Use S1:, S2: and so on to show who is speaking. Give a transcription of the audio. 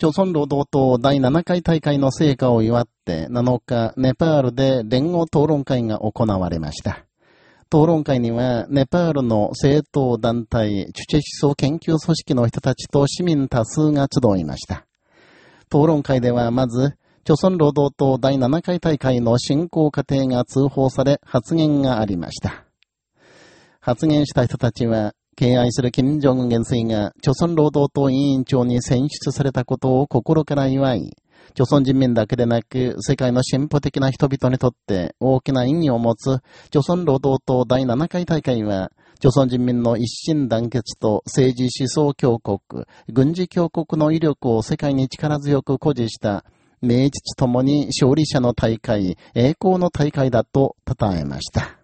S1: 朝鮮労働党第7回大会の成果を祝って7日、ネパールで連合討論会が行われました。討論会には、ネパールの政党団体、チュチェ思想研究組織の人たちと市民多数が集いました。討論会ではまず、朝鮮労働党第7回大会の進行過程が通報され発言がありました。発言した人たちは、敬愛する金正恩元帥が、朝鮮労働党委員長に選出されたことを心から祝い、朝鮮人民だけでなく、世界の進歩的な人々にとって大きな意義を持つ、朝鮮労働党第7回大会は、朝鮮人民の一心団結と政治思想強国、軍事強国の威力を世界に力強く誇示した、名実ともに勝利者の大会、栄光の大会だと称えました。